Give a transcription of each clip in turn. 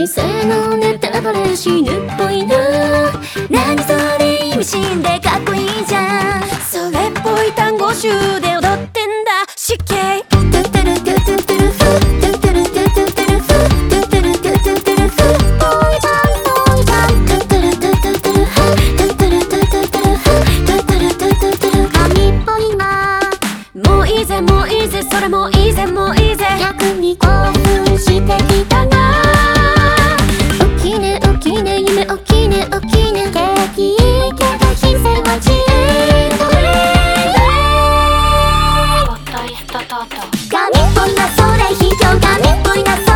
人生のネタバレ死ぬっぽいな。何それ意味深でかっこいいじゃん。それっぽい単語集で踊ってんだ。死刑。もういいぜもういいぜそれもいいぜもういいぜ。逆にこうみっそれひきょうがみっぽいなって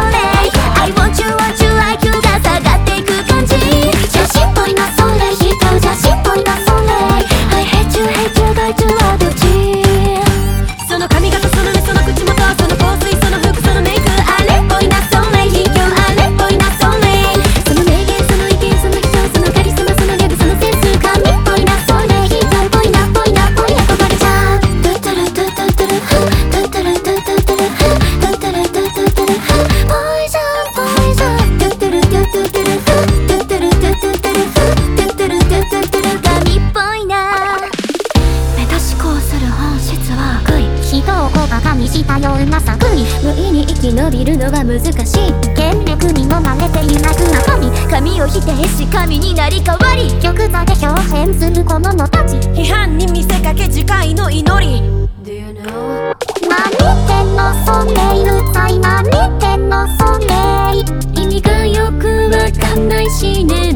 さくに無意に生き延びるのは難しい。権力にもまれていなく中に神を否定し神になり変わり。玉座で表現する小物たち。批判に見せかけ次回の祈り。Do you know? 何言ってんのそれうるい何言ってんの意味がよくわかんないしね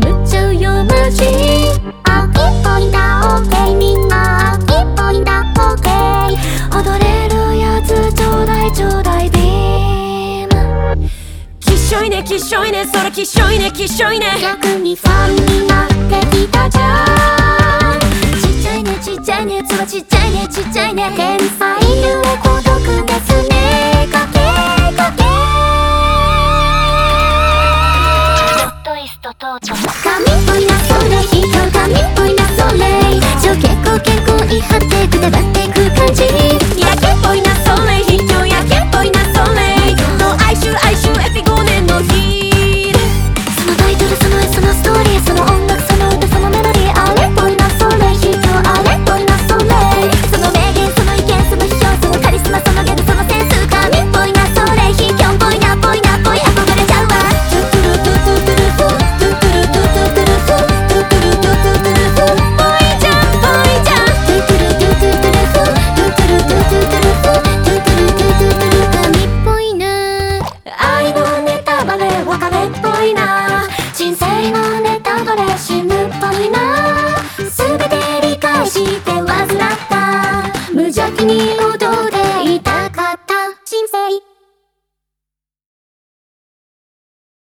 しょいねきっしょいねそれきっしょいねきっしょいね。逆にファンになってきたじゃん。ちっちゃいねちっちゃいねつはちっちゃいね。ちっちゃいね天才ゆえ孤独ですね。かけかけ。トイストとうとみっぽいなそれ人みっぽいなそれ。ちょ結構結構言い張ってくたばってく感じ。に